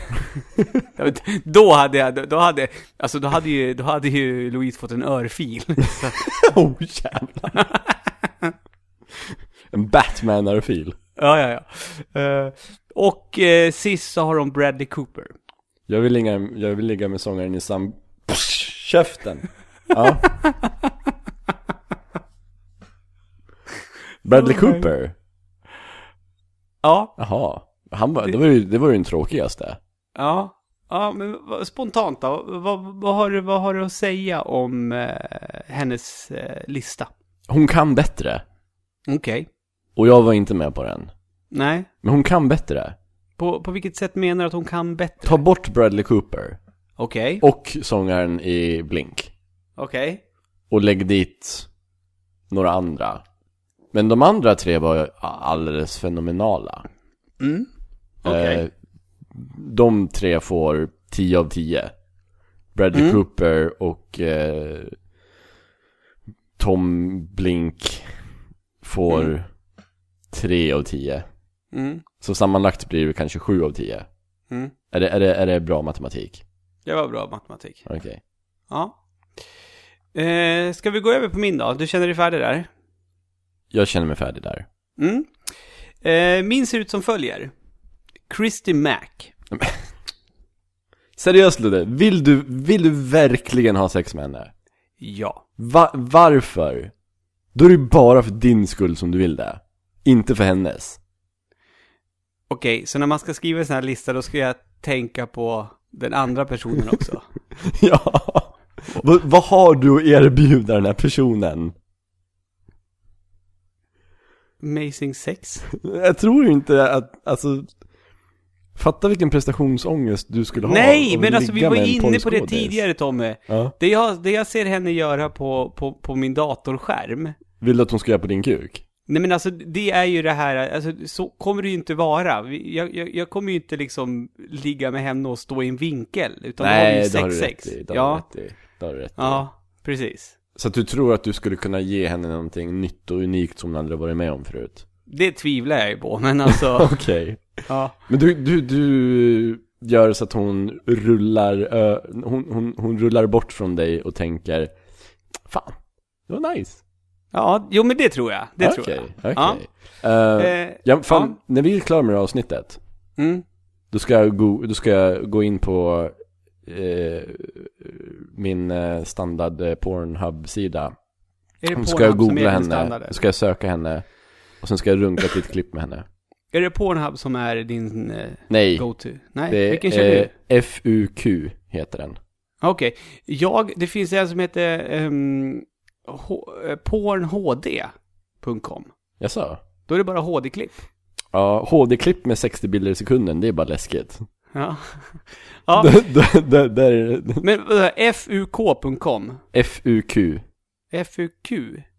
då hade jag, då hade, alltså då hade ju, då hade ju Louise fått en örfil. Oh, jävlar. en Batman-örfil. ja, ja, ja. Eh, och eh, sist så har de Bradley Cooper. Jag vill, ligga, jag vill ligga med sångaren i Sum... Psh, käften! Ja. Bradley Cooper? Ja, Jaha. Han var, det, var ju, det var ju den tråkigaste. ja. Ja, men spontant då, vad, vad, har, du, vad har du att säga om eh, hennes eh, lista? Hon kan bättre. Okej. Och jag var inte med på den. Nej. Men hon kan bättre. På, på vilket sätt menar du att hon kan bättre? Ta bort Bradley Cooper. Okej. Och sångaren i Blink. Okej. Och lägg dit några andra. Men de andra tre var alldeles fenomenala. Mm. Okej. Eh, de tre får 10 av 10. Bradley Mm. Cooper och eh, Tom Blink får Mm. 3 av 10. Mm. Så sammanlagt blir det kanske 7 av 10. Mm. Är det, är det, är det bra matematik? Det var bra matematik. Okej. Ja. Eh, ska vi gå över på min då? Du känner dig färdig där? Jag känner mig färdig där. Mm. Eh, min ser ut som följer. Christy Mac. Seriöst Ludde, vill du, vill du verkligen ha sex med henne? Ja. Va, varför? Då är det ju bara för din skull som du vill det. Inte för hennes. Okej, så när man ska skriva en sån här lista då ska jag tänka på den andra personen också. ja. Vad, vad har du att erbjuda den här personen? Amazing sex. Jag tror inte att, alltså Fatta vilken prestationsångest du skulle ha Nej, men alltså vi var inne på det tidigare Tommy. Ja. Det jag, det jag ser henne göra på, på, på min datorskärm. Vill du att hon ska göra på din kuk? Nej men alltså det är ju det här, alltså så kommer det ju inte vara. Jag, jag, jag kommer ju inte liksom ligga med henne och stå i en vinkel. Utan ju det har det har Ja, du rätt i. Det har du rätt i. ja, precis. Så att du tror att du skulle kunna ge henne någonting nytt och unikt som hon aldrig varit med om förut? Det tvivlar jag ju på, men alltså, Okej. ja. Men du, du, du gör så att hon rullar, ö, hon, hon, hon rullar bort från dig och tänker Fan, det var nice. Ja, jo men det tror jag. Det tror Okej, jag. okej. Ja. Eh, ja, fan, när vi är klara med det här avsnittet Mm. Då ska jag gå, då ska jag gå in på eh, min eh, standard Pornhub-sida Är det Då ska jag Pornhub som är googla henne, standard? då ska jag söka henne Och sen ska jag runka till ett klipp med henne Är det Pornhub som är din eh, Nej, go-to? Nej, det vilken kör är du? FUQ heter den Okej, jag, det finns en som heter um, pornhd.com. Jag sa Då är det bara HD-klipp. Ja, HD-klipp med 60 bilder i sekunden, det är bara läskigt Ja. ja, där, där, där, där är det men fuk.com. FUQ FUQ.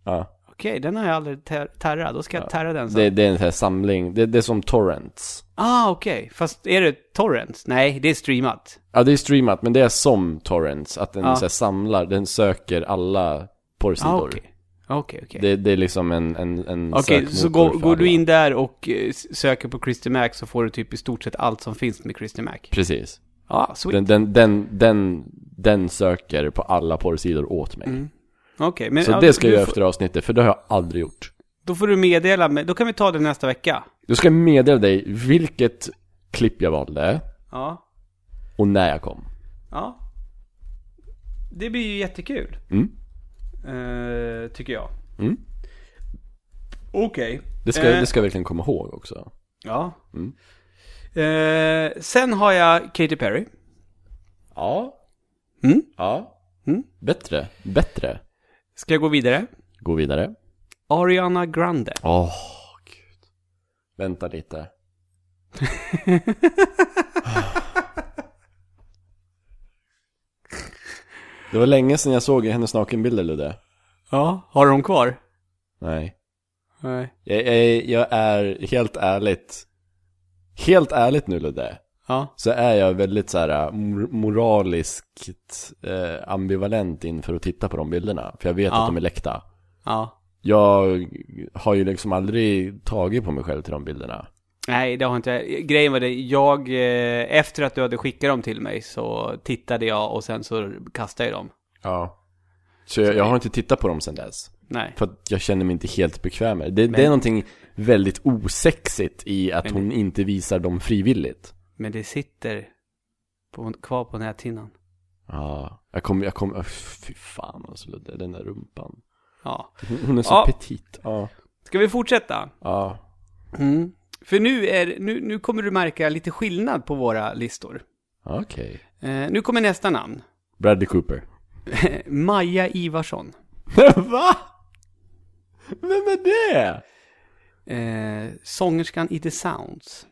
Ja, Okej, den har jag aldrig ter- terrat. Då ska jag terra den sen. det, det är en sån här samling, det, det är som torrents Ah, okej. Fast är det torrents? Nej, det är streamat. Ja, det är streamat, men det är som torrents, att den Ja. så här, samlar, den söker alla porrsidor Ah, okej. Okej, okej. det, det är liksom en, en, en Okej, så går, går du in där och eh, söker på Christy Mac så får du typ i stort sett allt som finns med Christy Mac. Precis Ja, sweet. den, den, den, den, den söker på alla porrsidor åt mig Mm. Okej, men... Så ja, det ska du jag göra får- efter avsnittet, för det har jag aldrig gjort Då får du meddela mig, då kan vi ta det nästa vecka. Då ska jag meddela dig vilket klipp jag valde Ja. och när jag kom Ja. Det blir ju jättekul. Mm. Eh, tycker jag. Mm. Okej. Det ska, Eh. det ska jag verkligen komma ihåg också Ja. Mm. Eh, sen har jag Katy Perry. Ja Mm. Ja Mm. Bättre, bättre Ska jag gå vidare? Gå vidare Ariana Grande. Åh, gud Vänta lite Det var länge sedan jag såg hennes nakenbilder Ludde Ja, har du dem kvar? Nej Nej. jag, jag, jag är helt ärligt Helt ärligt nu Ludde Ja. Så är jag väldigt så här mor- moraliskt eh, ambivalent inför att titta på de bilderna För jag vet Ja. att de är läckta Ja. Jag har ju liksom aldrig tagit på mig själv till de bilderna Nej, det har inte jag. Grejen var det, jag, eh, efter att du hade skickat dem till mig så tittade jag och sen så kastade jag dem. Ja Så jag, jag har inte tittat på dem sedan dess Nej. För att jag känner mig inte helt bekväm med det. Det, Men- det är någonting väldigt osexigt i att Men- hon inte visar dem frivilligt. Men det sitter på, kvar på näthinnan. Ja, jag kommer, jag kommer, fy fan alltså den där rumpan. Ja. Hon, är så Ja. petit. Ja, Ska vi fortsätta? ja. Mm. För nu, är, nu, nu kommer du märka lite skillnad på våra listor. Okej. Eh, nu kommer nästa namn. Bradley Cooper. Maja Ivarsson. Va? Vem är det? Eh, sångerskan i The Sounds.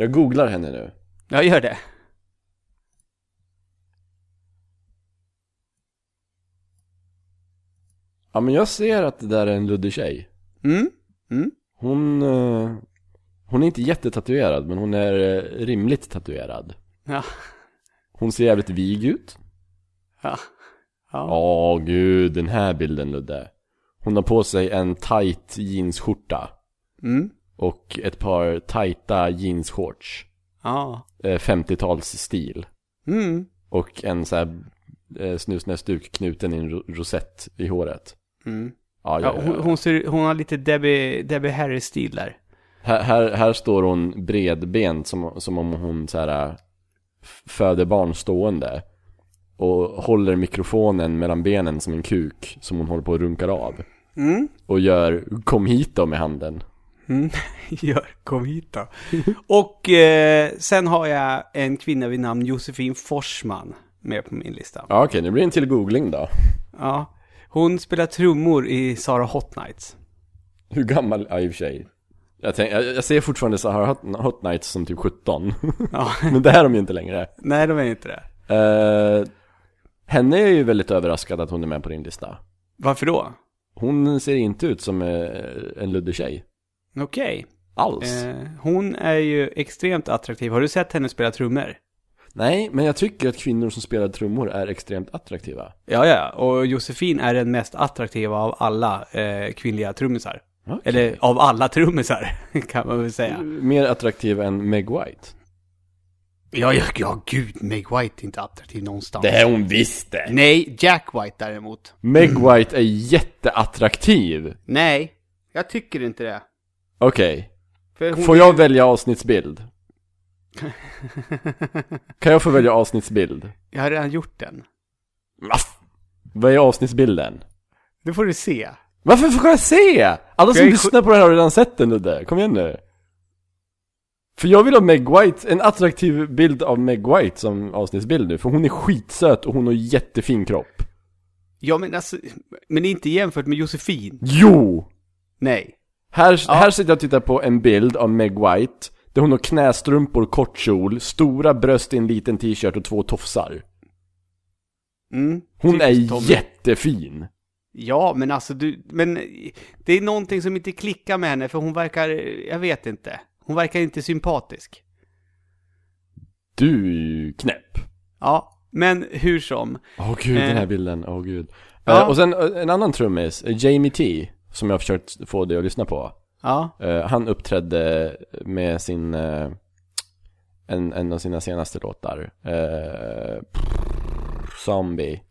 Jag googlar henne nu. Jag gör det. Ja men jag ser att det där är en luddig tjej. Mm? Mm? Hon, eh, hon är inte jättetatuerad men hon är eh, rimligt tatuerad. Ja. Hon ser jävligt vig ut. Ja. Ja. Åh gud, den här bilden Ludde. Hon har på sig en tight jeansskjorta Mm? Och ett par tajta jeansshorts. Ja. Eh, 50-talsstil. Mm. Och en så här eh, snusnäsduk knuten i en ro- rosett i håret. Mm. Ja, Ja, ja, hon, hon, ser, hon har lite Debbie, Debbie Harry-stil där. Här, här, här står hon bredbent som, som om hon så här f- föder barn stående. Och håller mikrofonen mellan benen som en kuk som hon håller på och runkar av. Mm. Och gör kom hit då med handen. Mm, gör, kom hit då. Och eh, sen har jag en kvinna vid namn Josefin Forsman med på min lista. Ja, okej, nu blir det en till googling då. Ja. Hon spelar trummor i Sara Hot Nights. Hur gammal, ja i och för sig. Jag, tänk, jag, jag ser fortfarande Sahara Hot, Hot Nights som typ 17. Ja, Men det här är de ju inte längre. nej de är inte det. Uh, henne är ju väldigt överraskad att hon är med på din lista. Varför då? Hon ser inte ut som eh, en luddig tjej. Okej. Alls. Eh, hon är ju extremt attraktiv. Har du sett henne spela trummor? Nej, men jag tycker att kvinnor som spelar trummor är extremt attraktiva. Ja, ja. Och Josefin är den mest attraktiva av alla eh, kvinnliga trummisar. Okej. Eller av alla trummisar, kan man väl säga. Mer attraktiv än Meg White. Ja, ja, ja, gud. Meg White är inte attraktiv någonstans. är hon visst det. Nej, Jack White däremot. Meg White är jätteattraktiv. Nej, jag tycker inte det. Okej, hon får jag välja avsnittsbild? Kan jag få välja avsnittsbild? Jag har redan gjort den. Vaff. Vad är avsnittsbilden? Det får du se. Varför får jag se? Alla som lyssnar på det här har redan sett den Ludde, kom igen nu För jag vill ha Meg White, en attraktiv bild av Meg White som avsnittsbild nu För hon är skitsöt och hon har jättefin kropp Ja, men alltså, men inte jämfört med Josefin. Jo! Nej. Här, Ja. här sitter jag och tittar på en bild av Meg White Där hon har knästrumpor, kort kjol, stora bröst i en liten t-shirt och två tofsar Mm, Hon typiskt är Tommy. jättefin Ja, men alltså du, men det är någonting som inte klickar med henne för hon verkar, jag vet inte. Hon verkar inte sympatisk. Du knäpp Ja, men hur som. Åh gud, den här Eh. bilden, åh gud. Ja. Eh, och sen eh, en annan trummis, eh, Jamie T, som jag har försökt få dig att lyssna på. Ja, Eh, han uppträdde med sin, eh, en, en av sina senaste låtar, eh, Zombie.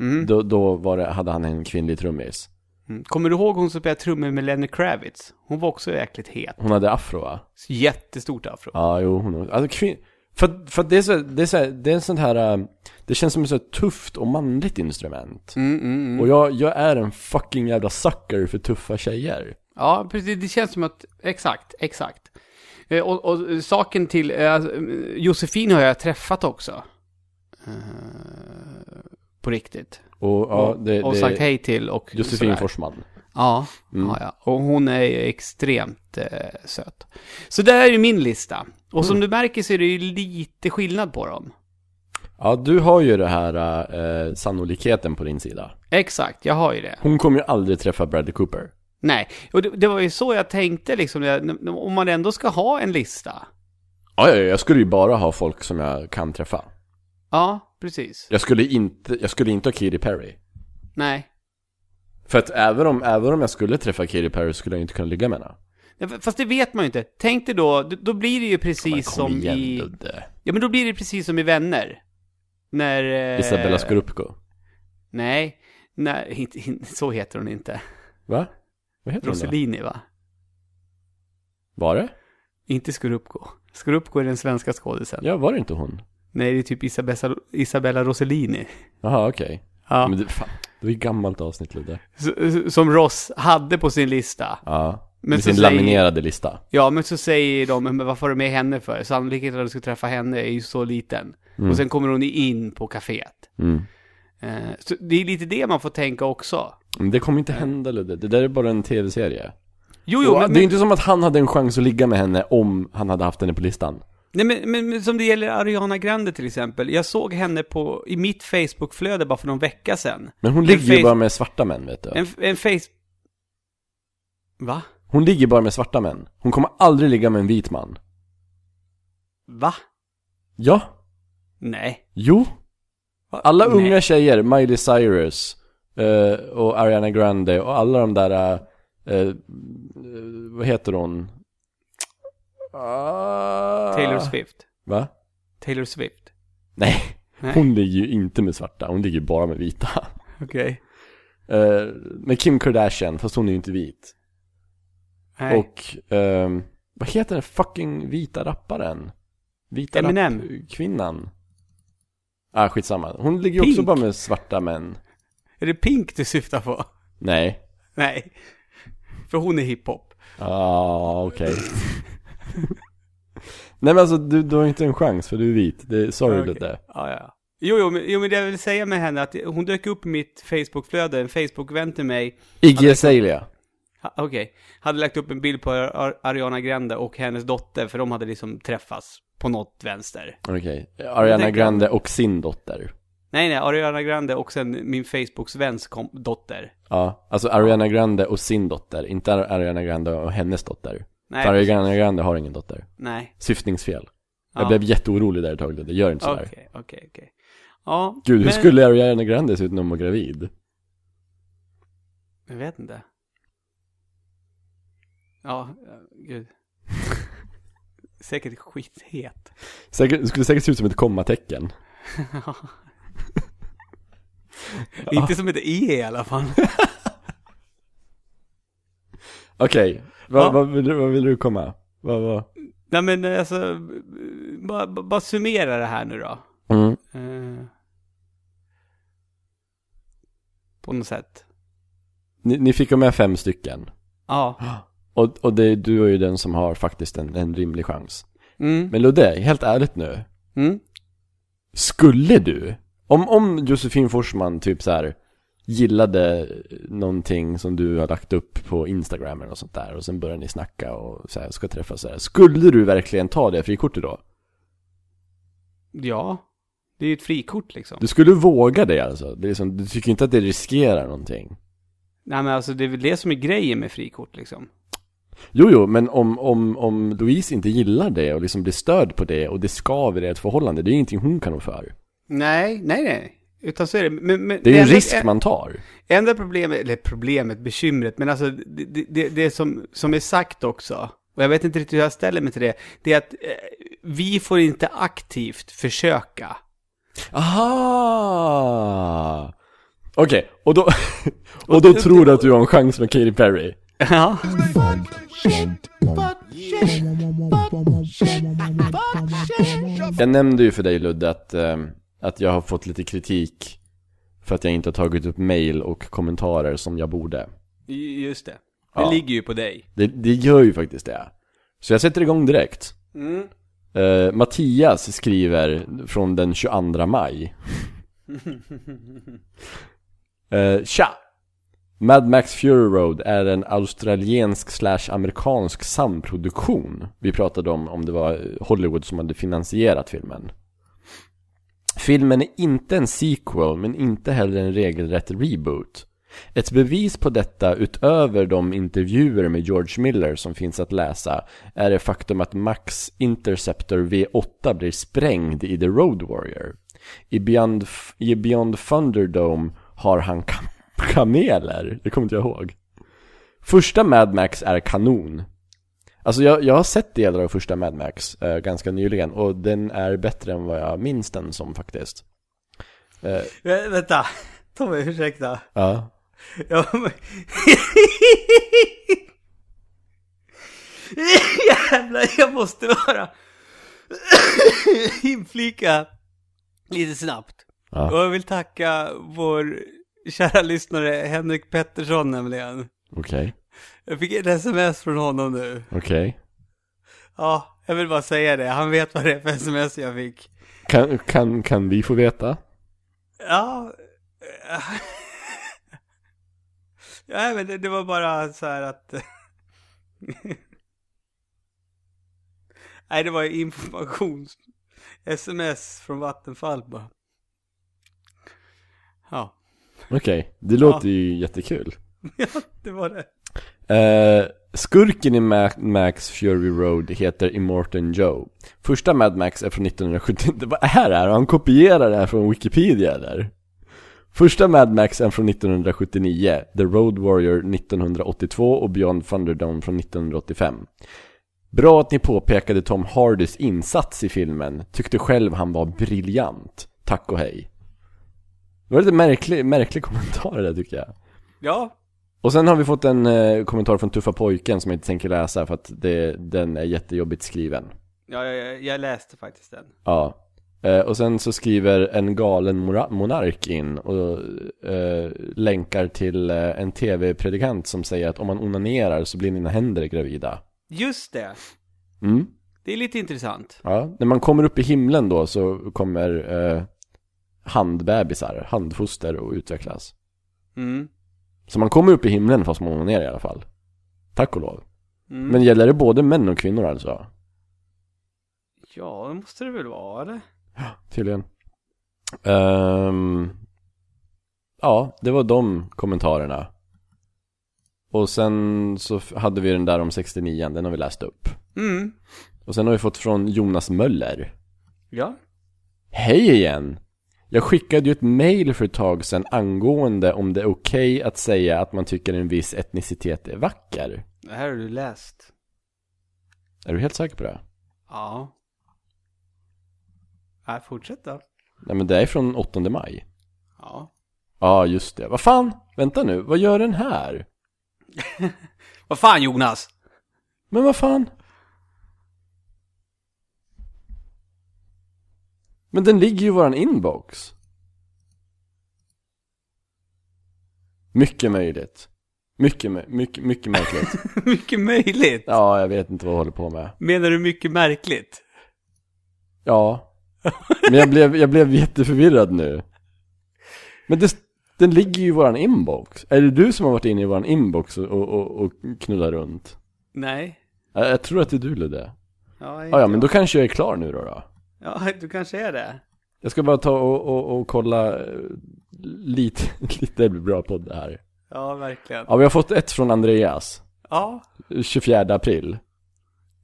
mm. Då, då var det, hade han en kvinnlig trummis. Mm. Kommer du ihåg hon som spelade trummor med Lenny Kravitz? Hon var också jäkligt het. Hon hade afro va? Jättestort afro. Ja, jo, hon Alltså kvin... För, för det är så, det är så, det är en sån här, eh, det känns som ett så tufft och manligt instrument. Mm, mm, mm. Och jag, jag är en fucking jävla sucker för tuffa tjejer. Ja, precis. Det känns som att, exakt, exakt. Eh, Och, och saken till, eh, alltså, eh, Josefin har jag träffat också. På riktigt. Och ja, och, det, och det sagt hej till och Josefin sådär. Forsman. Ja, Mm. ja, ja. Och hon är ju extremt eh, söt. Så där är ju min lista. Och Mm. som du märker så är det ju lite skillnad på dem. Ja, du har ju det här eh, sannolikheten på din sida. Exakt, jag har ju det. Hon kommer ju aldrig träffa Bradley Cooper. Nej, och det, det var ju så jag tänkte liksom, om man ändå ska ha en lista. Ja, ja, jag skulle ju bara ha folk som jag kan träffa. Ja, precis. Jag skulle inte, jag skulle inte ha Katy Perry. Nej. För att även om, även om jag skulle träffa Katy Perry skulle jag inte kunna ligga med henne. Ja, Fast det vet man ju inte. Tänk dig då, då- blir det ju precis kom som igen, i... Ludde. Ja, men då blir det precis som i Vänner. När... Eh... Isabella Scorupco. Nej, nej, inte, inte, så heter hon inte. Va? Vad heter hon då? Rossellini, va? Var det? Inte Scorupco. Scorupco är den svenska skådisen. Ja, var det inte hon? Nej, det är typ Isabella, Isabella Rossellini. Jaha, okej. Ja. Men det, fan, det var ju gammalt avsnitt Ludde. Som Ross hade på sin lista. Ja. Men med sin säger- laminerade lista. Ja, men så säger de, men varför har du med henne för? Sannolikheten att du ska träffa henne är ju så liten. Mm. Och sen kommer hon in på kaféet. Mm. Eh, så det är lite det man får tänka också. Men det kommer inte hända Ludde. Det där är bara en tv-serie. Jo, jo, Och men, det är inte som att han hade en chans att ligga med henne om han hade haft henne på listan. nej, men, men, men som det gäller Ariana Grande till exempel. Jag såg henne på, i mitt Facebook-flöde bara för någon vecka sedan. Men hon En ligger ju bara med svarta män vet du. En, en face... Va? Hon ligger bara med svarta män. Hon kommer aldrig ligga med en vit man. Va? Ja. Nej. Jo. Alla Nej. unga tjejer, Miley Cyrus eh, och Ariana Grande och alla de där, eh, eh, vad heter hon? Ah. Taylor Swift. Va? Taylor Swift. Nej, Nej. hon ligger ju inte med svarta, hon ligger bara med vita. Okej. Eh, med Kim Kardashian, fast hon är ju inte vit. Nej. Och, ehm, vad heter den fucking vita rapparen? Vita Eminem. kvinnan. Ah, skitsamma. Hon ligger ju också Pink. bara med svarta män. Är det Pink du syftar på? Nej. Nej. För hon är hiphop. Ja, ah, okej. Nej men alltså du, du har inte en chans för du är vit. Det är sorgligt Okej. det. Ja, ja. Jo, jo, men, jo, men det jag vill säga med henne att hon dök upp i mitt Facebook-flöde, en Facebook-vän till mig. Iggy Azalea. Okej. Hade lagt upp en bild på Ar- Ariana Grande och hennes dotter, för de hade liksom träffats på något vänster. Okej. Ariana tänker- Grande och sin dotter. Nej, nej, Ariana Grande och sen min Facebooks väns dotter. Ja, alltså Ariana Grande och sin dotter, inte Ar- Ariana Grande och hennes dotter. Nej, För Ariana Grande har ingen dotter. nej. Syftningsfel. Jag Ja. blev jätteorolig där ett tag, det gör inte Okej, sådär. okej, okej. Ja, Gud, hur men- skulle Ariana Grande se ut när hon var gravid? Jag vet inte. Ja, ja, gud. Säkert skithet. Säkert, det skulle säkert se ut som ett kommatecken. Inte som ett E i alla fall. Okej, vad, Ja. vad, vill, du- vad vill du komma? Vad, vad? Nej men alltså, bara, bara summera det här nu då. Mm. Eh, på något sätt. Ni, ni fick med fem stycken. Ja. Och, och det, du är ju den som har faktiskt en, en rimlig chans. Mm. Men Ludde, helt ärligt nu. Mm. Skulle du, om, om Josefin Forsman typ så här gillade någonting som du har lagt upp på Instagram eller något sånt där och sen börjar ni snacka och så här, ska träffas så här. Skulle du verkligen ta det frikortet då? Ja. Det är ju ett frikort liksom. Du skulle våga det alltså? Det är liksom, du tycker inte att det riskerar någonting? Nej men alltså det är väl det som är grejen med frikort liksom. Jo, jo, men om, om, om Louise inte gillar det och liksom blir störd på det och det skaver i ett förhållande, det är ingenting hon kan rå för. Nej, nej, nej. Utan så är det. Men, men Det är ju en risk man tar. Enda problemet, eller problemet, bekymret, men alltså det, det- det, som, som är sagt också, och jag vet inte riktigt hur jag ställer mig till det, det är att eh, vi får inte aktivt försöka. Aha! Okej, och då, och då tror du att du har en chans med Katy Perry? Ja. Jag nämnde ju för dig Ludde att, eh, att jag har fått lite kritik för att jag inte har tagit upp mail och kommentarer som jag borde. Just det. Det Ja. ligger ju på dig. Det, det gör ju faktiskt det. Så jag sätter igång direkt. Mm. Eh, Mattias skriver från den 22 maj. Eh, tja! Mad Max Fury Road är en australiensk slash amerikansk samproduktion. Vi pratade om om det var Hollywood som hade finansierat filmen. Filmen är inte en sequel men inte heller en regelrätt reboot. Ett bevis på detta utöver de intervjuer med George Miller som finns att läsa är det faktum att Max Interceptor V8 blir sprängd i The Road Warrior. I Beyond, i Beyond Thunderdome har han kam kameler, det kommer inte jag ihåg. Första Mad Max är kanon. Alltså jag, jag har sett delar av första Mad Max eh, ganska nyligen och den är bättre än vad jag minns den som faktiskt. Eh, Vä- vänta. Tommy, ursäkta. ja. Ja, men... Jävlar, jag måste bara inflika lite snabbt. Ja. Och jag vill tacka vår kära lyssnare Henrik Pettersson nämligen. Okej, Jag fick ett sms från honom nu. okej. Ja, jag vill bara säga det. Han vet vad det är för sms jag fick. Kan, kan, kan vi få veta? Ja. Ja, men det, det var bara så här att... Nej, det var informations... Sms från Vattenfall bara. Ja, Okej, det låter ju jättekul. ja det var det. Eh, skurken i Mad Max Fury Road heter Immortan Joe. Första Mad Max är från 1970. Det Vad är det här? Han kopierat det här från Wikipedia eller? Första Mad Max är från 1979, The Road Warrior 1982 och Beyond Thunderdome från 1985. Bra att ni påpekade Tom Hardys insats i filmen. Tyckte själv han var briljant. Tack och hej. Det var lite märklig, märklig kommentar där tycker jag. Ja, Och sen har vi fått en eh, kommentar från Tuffa Pojken som jag inte tänker läsa för att det, den är jättejobbigt skriven. ja jag, jag läste faktiskt den. Ja. Eh, och sen så skriver en galen monark in och eh, länkar till eh, en tv-predikant som säger att om man onanerar så blir dina händer gravida. Just det. Mm. Det är lite intressant. Ja, när man kommer upp i himlen då så kommer eh, handbebisar, handfoster att utvecklas. Mm. Så man kommer upp i himlen fast man onanerar i alla fall. Tack och lov. Mm. Men gäller det både män och kvinnor alltså? Ja, det måste det väl vara, eller? Tydligen. Ehm, ja, det var de kommentarerna. Och sen så hade vi den där om 69 den har vi läst upp. Mm. Och sen har vi fått från Jonas Möller. Ja. Hej igen! Jag skickade ju ett mail för ett tag sedan angående om det är okej att säga att man tycker en viss etnicitet är vacker. Det här har du läst. Är du helt säker på det? Ja. Nej, fortsätt då. Nej men det är från 8 maj. Ja. Ja, just det. Vad fan? Vänta nu, vad gör den här? Vad fan Jonas? Men vad fan? Men den ligger ju i våran inbox. Mycket möjligt. Mycket, mycket, mycket märkligt. mycket möjligt. Ja, jag vet inte vad jag håller på med. Menar du mycket märkligt? Ja. Men jag blev, jag blev jätteförvirrad nu. Men det, den ligger ju i våran inbox. Är det du som har varit inne i våran inbox och, och, och, knullat runt? Nej. Jag, jag tror att det är du Ludde. Ja, Ja, ja, men då kanske jag är klar nu då. då. Ja, du kanske är det. Jag ska bara ta och, och, och kolla eh, lite, lite det blir bra på det här. Ja, verkligen. Ja, vi har fått ett från Andreas. Ja. 24 april.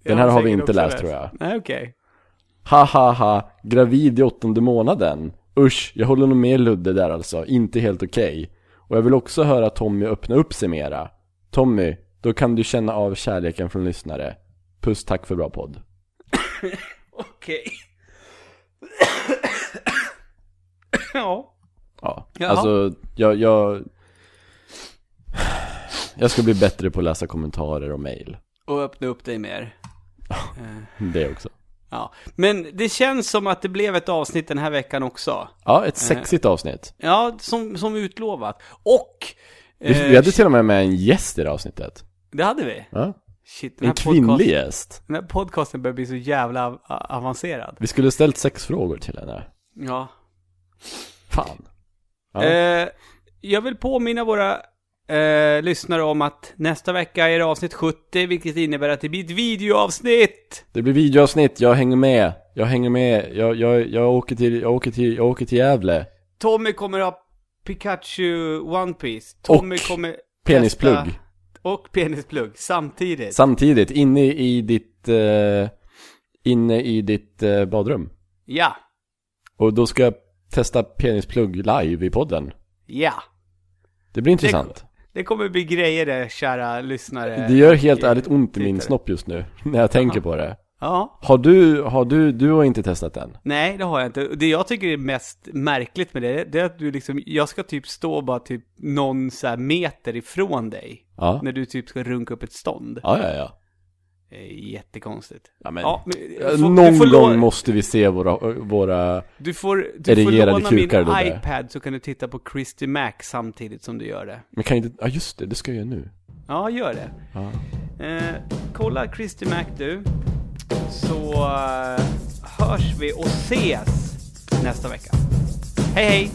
Den här har vi inte läst, tror jag. Nej, okej. Ha ha ha, gravid i åttonde månaden. Usch, jag håller nog med Ludde där alltså. Inte helt okej. Och jag vill också höra Tommy öppna upp sig mera. Tommy, då kan du känna av kärleken från lyssnare. Puss, tack för bra podd. Okej. Ja. Ja, Jaha. alltså jag, jag... Jag ska bli bättre på att läsa kommentarer och mail. Och öppna upp dig mer. Det också. Ja. Men det känns som att det blev ett avsnitt den här veckan också. Ja, ett sexigt avsnitt. Ja, som, som utlovat. Och... Vi, eh, vi hade till och med med en gäst i det avsnittet. Det hade vi. Ja. Shit, den En kvinnlig gäst. den här podcasten börjar bli så jävla av- avancerad. Vi skulle ställt sex frågor till henne. Ja. Fan. Ja. Eh, jag vill påminna våra eh, lyssnare om att nästa vecka är det avsnitt 70, vilket innebär att det blir ett videoavsnitt! Det blir videoavsnitt, jag hänger med. Jag hänger med. Jag, jag, jag, åker, till, jag, åker, till, jag åker till Gävle. Tommy kommer ha Pikachu One Piece. Tommy Och kommer Penisplugg. testa- Och penisplugg samtidigt. Samtidigt, inne i ditt, eh, inne i ditt eh, badrum. ja, Och då ska jag testa penisplugg live i podden. ja. Det blir intressant. Det kommer bli grejer där, kära lyssnare. Det gör helt och, ärligt ont i min snopp just nu, när jag tänker på det. Ja. Har du, har du, du har inte testat den? Nej, det har jag inte. Det jag tycker är mest märkligt med det, det är att du liksom, jag ska typ stå bara typ någon så meter ifrån dig. Ja. När du typ ska runka upp ett stånd. Ja, ja, ja. Jättekonstigt. ja, men, Ja, men, får- någon får gång måste vi se våra, våra, Du får, du får låna min iPad så kan du titta på Christy Mac samtidigt som du gör det. men kan inte, ja just det, det ska jag göra nu. Ja, gör det. Ja. Eh, kolla Christy Mac du. Så eh, hörs vi och ses nästa vecka. Hej hej!